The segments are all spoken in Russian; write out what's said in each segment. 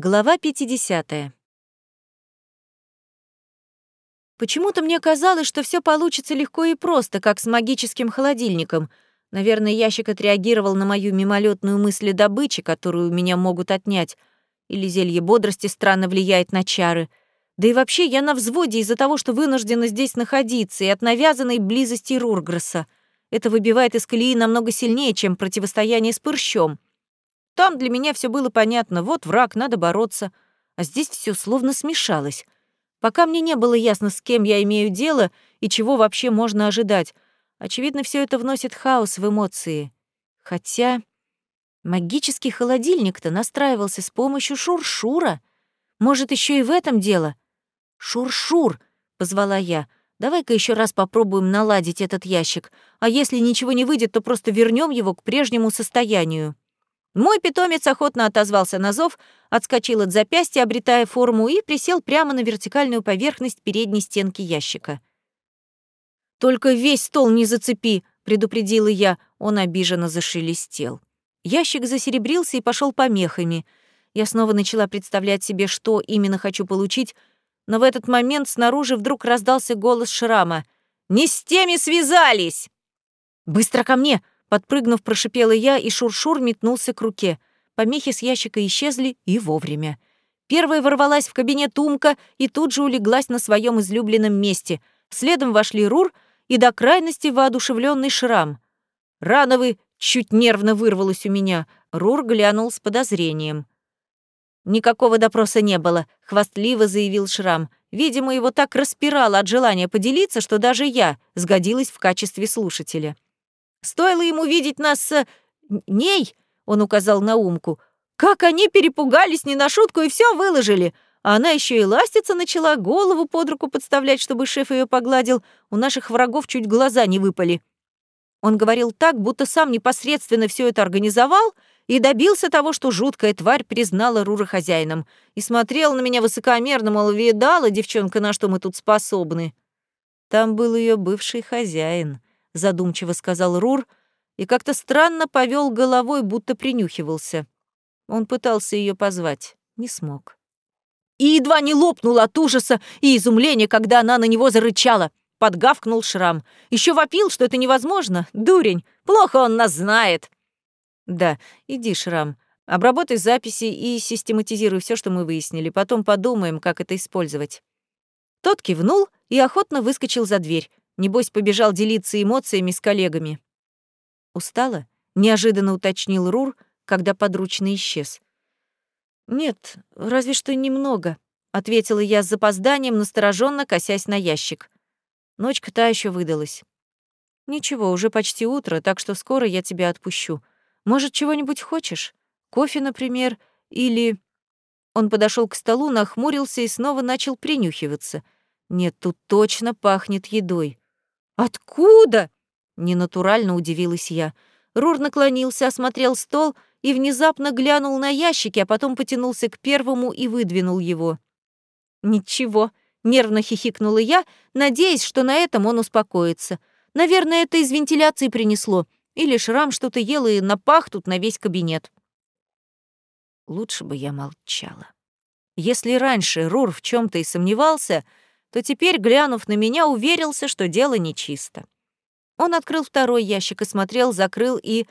Глава 50. Почему-то мне казалось, что все получится легко и просто, как с магическим холодильником. Наверное, ящик отреагировал на мою мимолетную мысль о добыче, которую меня могут отнять. Или зелье бодрости странно влияет на чары. Да и вообще я на взводе из-за того, что вынуждена здесь находиться, и от навязанной близости Рургресса. Это выбивает из колеи намного сильнее, чем противостояние с Пырщом. Там для меня все было понятно. Вот враг, надо бороться. А здесь все словно смешалось. Пока мне не было ясно, с кем я имею дело и чего вообще можно ожидать. Очевидно, все это вносит хаос в эмоции. Хотя магический холодильник-то настраивался с помощью шуршура. Может, еще и в этом дело? «Шур-шур!» — позвала я. «Давай-ка еще раз попробуем наладить этот ящик, а если ничего не выйдет, то просто вернем его к прежнему состоянию». Мой питомец охотно отозвался на зов, отскочил от запястья, обретая форму, и присел прямо на вертикальную поверхность передней стенки ящика. «Только весь стол не зацепи», — предупредила я. Он обиженно зашелестел. Ящик засеребрился и пошел помехами. Я снова начала представлять себе, что именно хочу получить, но в этот момент снаружи вдруг раздался голос Шрама. «Не с теми связались!» «Быстро ко мне!» Подпрыгнув, прошипела я, и Шуршур -шур метнулся к руке. Помехи с ящика исчезли и вовремя. Первая ворвалась в кабинет Умка и тут же улеглась на своем излюбленном месте. Следом вошли Рур и до крайности воодушевленный Шрам. «Рановы!» — чуть нервно вырвалось у меня. Рур глянул с подозрением. «Никакого допроса не было», — хвастливо заявил Шрам. Видимо, его так распирало от желания поделиться, что даже я сгодилась в качестве слушателя. Стоило ему видеть нас с... ней, он указал на Умку, как они перепугались не на шутку и все выложили. А она еще и ластиться начала, голову под руку подставлять, чтобы шеф ее погладил. У наших врагов чуть глаза не выпали. Он говорил так, будто сам непосредственно все это организовал и добился того, что жуткая тварь признала Рура хозяином. И смотрел на меня высокомерно, мол, видала, девчонка, на что мы тут способны. Там был ее бывший хозяин задумчиво сказал Рур и как-то странно повел головой, будто принюхивался. Он пытался ее позвать, не смог. И едва не лопнул от ужаса и изумления, когда она на него зарычала. Подгавкнул Шрам. Еще вопил, что это невозможно. Дурень, плохо он нас знает. Да, иди, Шрам, обработай записи и систематизируй все, что мы выяснили. Потом подумаем, как это использовать. Тот кивнул и охотно выскочил за дверь. Небось, побежал делиться эмоциями с коллегами. «Устала?» — неожиданно уточнил Рур, когда подручный исчез. «Нет, разве что немного», — ответила я с запозданием, настороженно косясь на ящик. Ночка та еще выдалась. «Ничего, уже почти утро, так что скоро я тебя отпущу. Может, чего-нибудь хочешь? Кофе, например, или...» Он подошел к столу, нахмурился и снова начал принюхиваться. «Нет, тут точно пахнет едой. «Откуда?» — ненатурально удивилась я. Рур наклонился, осмотрел стол и внезапно глянул на ящики, а потом потянулся к первому и выдвинул его. «Ничего», — нервно хихикнула я, надеясь, что на этом он успокоится. «Наверное, это из вентиляции принесло. Или шрам что-то ел и напах тут на весь кабинет». Лучше бы я молчала. Если раньше Рур в чем то и сомневался — то теперь, глянув на меня, уверился, что дело нечисто. Он открыл второй ящик и смотрел, закрыл и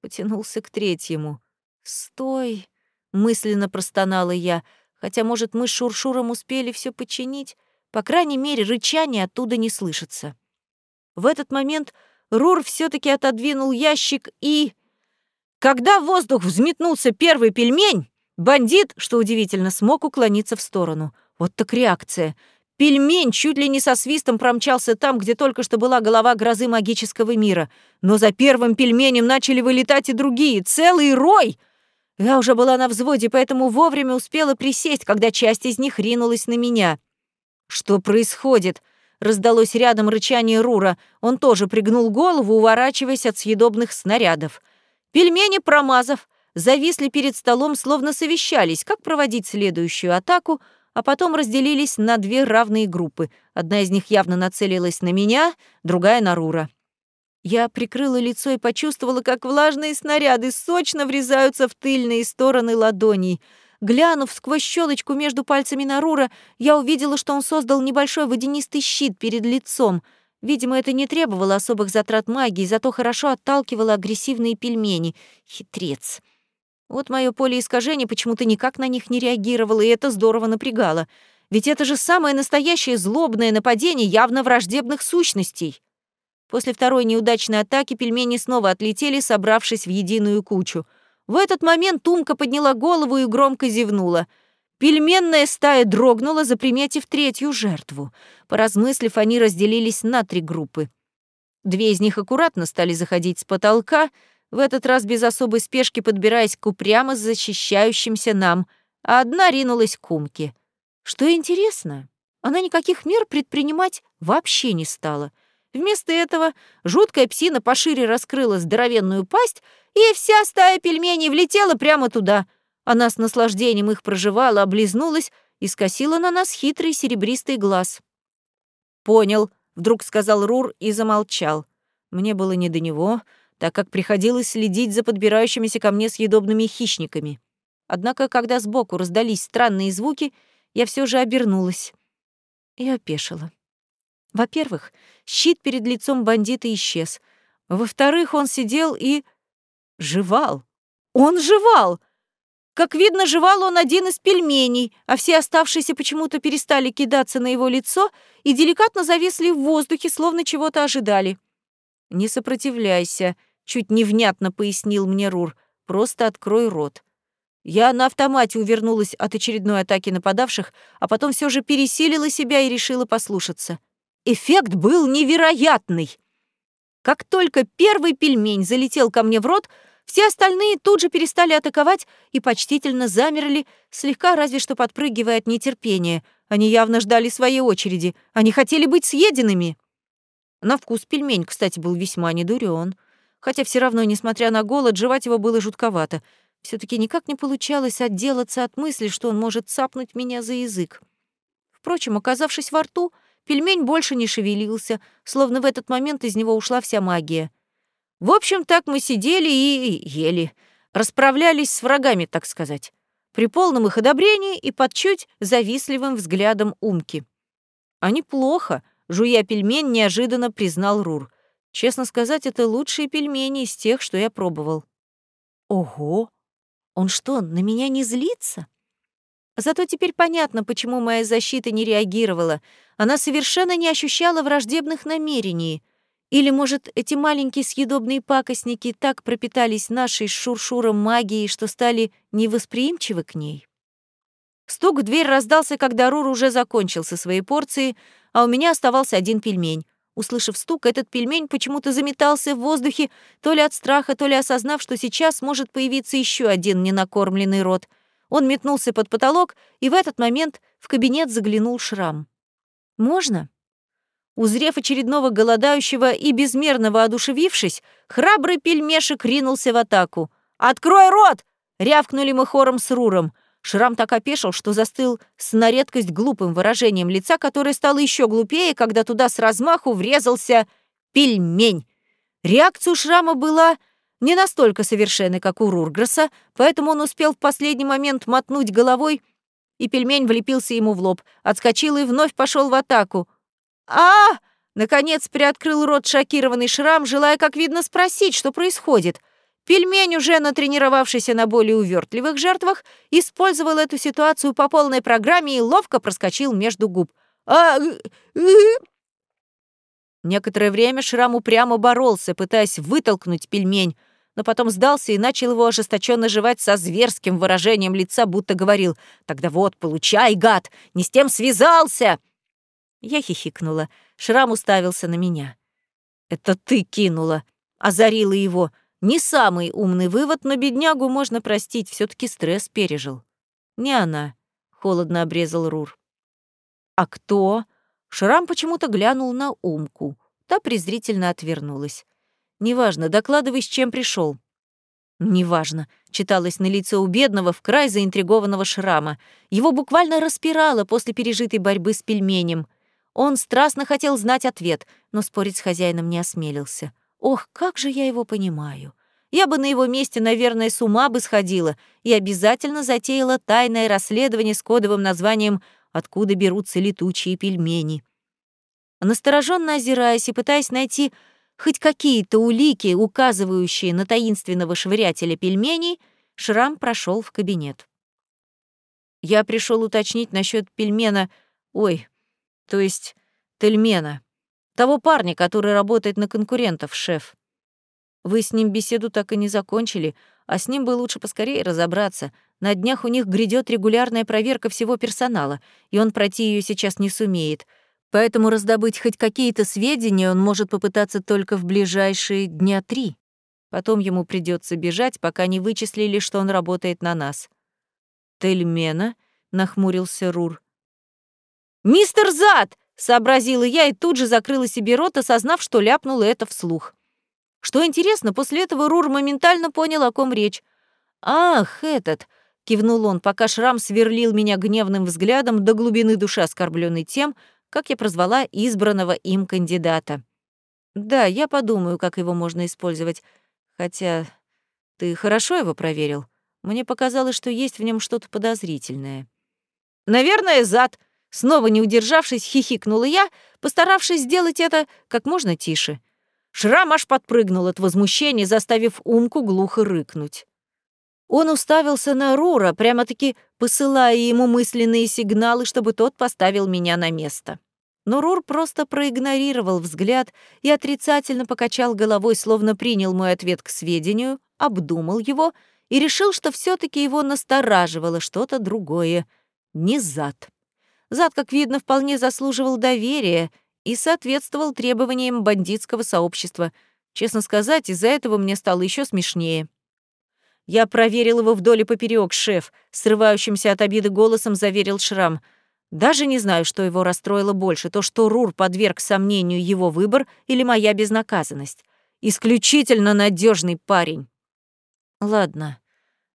потянулся к третьему. «Стой!» — мысленно простонала я, хотя, может, мы с Шуршуром успели все починить, по крайней мере, рычание оттуда не слышится. В этот момент Рур все таки отодвинул ящик и... Когда в воздух взметнулся первый пельмень, бандит, что удивительно, смог уклониться в сторону. Вот так реакция. Пельмень чуть ли не со свистом промчался там, где только что была голова грозы магического мира. Но за первым пельменем начали вылетать и другие, целый рой. Я уже была на взводе, поэтому вовремя успела присесть, когда часть из них ринулась на меня. «Что происходит?» — раздалось рядом рычание Рура. Он тоже пригнул голову, уворачиваясь от съедобных снарядов. Пельмени, промазав, зависли перед столом, словно совещались, как проводить следующую атаку — а потом разделились на две равные группы. Одна из них явно нацелилась на меня, другая — на Рура. Я прикрыла лицо и почувствовала, как влажные снаряды сочно врезаются в тыльные стороны ладоней. Глянув сквозь щелочку между пальцами Нарура, я увидела, что он создал небольшой водянистый щит перед лицом. Видимо, это не требовало особых затрат магии, зато хорошо отталкивало агрессивные пельмени. Хитрец. Вот мое поле искажений почему-то никак на них не реагировало, и это здорово напрягало. Ведь это же самое настоящее злобное нападение явно враждебных сущностей. После второй неудачной атаки пельмени снова отлетели, собравшись в единую кучу. В этот момент Тумка подняла голову и громко зевнула. Пельменная стая дрогнула, заприметив третью жертву. Поразмыслив, они разделились на три группы. Две из них аккуратно стали заходить с потолка, в этот раз без особой спешки подбираясь к упрямо защищающимся нам, а одна ринулась к Умке. Что интересно, она никаких мер предпринимать вообще не стала — Вместо этого жуткая псина пошире раскрыла здоровенную пасть, и вся стая пельменей влетела прямо туда. Она с наслаждением их проживала, облизнулась и скосила на нас хитрый серебристый глаз. «Понял», — вдруг сказал Рур и замолчал. Мне было не до него, так как приходилось следить за подбирающимися ко мне съедобными хищниками. Однако, когда сбоку раздались странные звуки, я все же обернулась и опешила. Во-первых, щит перед лицом бандита исчез. Во-вторых, он сидел и... жевал. Он жевал! Как видно, жевал он один из пельменей, а все оставшиеся почему-то перестали кидаться на его лицо и деликатно зависли в воздухе, словно чего-то ожидали. «Не сопротивляйся», — чуть невнятно пояснил мне Рур. «Просто открой рот». Я на автомате увернулась от очередной атаки нападавших, а потом все же пересилила себя и решила послушаться. Эффект был невероятный. Как только первый пельмень залетел ко мне в рот, все остальные тут же перестали атаковать и почтительно замерли, слегка разве что подпрыгивая от нетерпения. Они явно ждали своей очереди. Они хотели быть съеденными. На вкус пельмень, кстати, был весьма недурен. Хотя все равно, несмотря на голод, жевать его было жутковато. все таки никак не получалось отделаться от мысли, что он может цапнуть меня за язык. Впрочем, оказавшись во рту, Пельмень больше не шевелился, словно в этот момент из него ушла вся магия. В общем, так мы сидели и ели. Расправлялись с врагами, так сказать. При полном их одобрении и под чуть завистливым взглядом Умки. А неплохо, жуя пельмень, неожиданно признал Рур. Честно сказать, это лучшие пельмени из тех, что я пробовал. Ого! Он что, на меня не злится? Зато теперь понятно, почему моя защита не реагировала. Она совершенно не ощущала враждебных намерений. Или, может, эти маленькие съедобные пакостники так пропитались нашей шуршуром магией, что стали невосприимчивы к ней? Стук в дверь раздался, когда Рур уже закончил со своей порцией, а у меня оставался один пельмень. Услышав стук, этот пельмень почему-то заметался в воздухе, то ли от страха, то ли осознав, что сейчас может появиться еще один ненакормленный рот — он метнулся под потолок, и в этот момент в кабинет заглянул Шрам. «Можно?» Узрев очередного голодающего и безмерно воодушевившись, храбрый пельмешек ринулся в атаку. «Открой рот!» — рявкнули мы хором с Руром. Шрам так опешил, что застыл с на редкость глупым выражением лица, которое стало еще глупее, когда туда с размаху врезался пельмень. Реакция у Шрама была не настолько совершенный, как у Рургресса, поэтому он успел в последний момент мотнуть головой, и пельмень влепился ему в лоб, отскочил и вновь пошел в атаку. а Наконец приоткрыл рот шокированный шрам, желая, как видно, спросить, что происходит. Пельмень, уже натренировавшийся на более увертливых жертвах, использовал эту ситуацию по полной программе и ловко проскочил между губ. а Некоторое время Шрам упрямо боролся, пытаясь вытолкнуть пельмень, но потом сдался и начал его ожесточенно жевать со зверским выражением лица, будто говорил «Тогда вот, получай, гад, не с тем связался!» Я хихикнула. Шрам уставился на меня. «Это ты кинула!» — озарила его. Не самый умный вывод, но беднягу можно простить, все таки стресс пережил. «Не она», — холодно обрезал Рур. «А кто?» Шрам почему-то глянул на Умку. Та презрительно отвернулась. Неважно, докладывай, с чем пришел. «Неважно», — читалось на лице у бедного в край заинтригованного шрама. Его буквально распирало после пережитой борьбы с пельменем. Он страстно хотел знать ответ, но спорить с хозяином не осмелился. Ох, как же я его понимаю. Я бы на его месте, наверное, с ума бы сходила и обязательно затеяла тайное расследование с кодовым названием «Откуда берутся летучие пельмени». Настороженно озираясь и пытаясь найти хоть какие-то улики, указывающие на таинственного швырятеля пельменей, Шрам прошел в кабинет. Я пришел уточнить насчет пельмена, ой, то есть тельмена, того парня, который работает на конкурентов, шеф. Вы с ним беседу так и не закончили, а с ним бы лучше поскорее разобраться. На днях у них грядет регулярная проверка всего персонала, и он пройти ее сейчас не сумеет. Поэтому раздобыть хоть какие-то сведения он может попытаться только в ближайшие дня три. Потом ему придется бежать, пока не вычислили, что он работает на нас. «Тельмена?» — нахмурился Рур. «Мистер Зад!» — сообразила я и тут же закрыла себе рот, осознав, что ляпнула это вслух. Что интересно, после этого Рур моментально понял, о ком речь. «Ах, этот!» — кивнул он, пока Шрам сверлил меня гневным взглядом до глубины души оскорбленный тем, как я прозвала избранного им кандидата. «Да, я подумаю, как его можно использовать. Хотя ты хорошо его проверил? Мне показалось, что есть в нем что-то подозрительное». «Наверное, зад!» Снова не удержавшись, хихикнула я, постаравшись сделать это как можно тише — Шрам аж подпрыгнул от возмущения, заставив Умку глухо рыкнуть. Он уставился на Рура, прямо-таки посылая ему мысленные сигналы, чтобы тот поставил меня на место. Но Рур просто проигнорировал взгляд и отрицательно покачал головой, словно принял мой ответ к сведению, обдумал его и решил, что все таки его настораживало что-то другое — не зад. Зад, как видно, вполне заслуживал доверия — и соответствовал требованиям бандитского сообщества. Честно сказать, из-за этого мне стало еще смешнее. Я проверил его вдоль и поперек, шеф, срывающимся от обиды голосом заверил Шрам. Даже не знаю, что его расстроило больше, то, что Рур подверг сомнению его выбор или моя безнаказанность. Исключительно надежный парень. Ладно,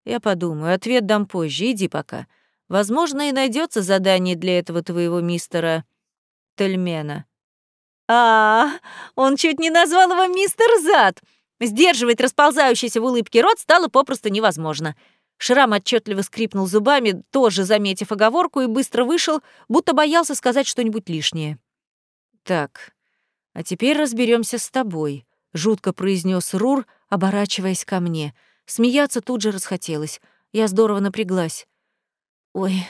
я подумаю, ответ дам позже, иди пока. Возможно, и найдется задание для этого твоего мистера Тельмена. А, он чуть не назвал его мистер Зад. Сдерживать расползающийся в улыбке рот стало попросту невозможно. Шрам отчетливо скрипнул зубами, тоже заметив оговорку, и быстро вышел, будто боялся сказать что-нибудь лишнее. «Так, а теперь разберемся с тобой», — жутко произнес Рур, оборачиваясь ко мне. Смеяться тут же расхотелось. Я здорово напряглась. «Ой,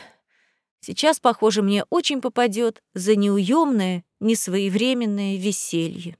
сейчас, похоже, мне очень попадет за неуемное, несвоевременное веселье.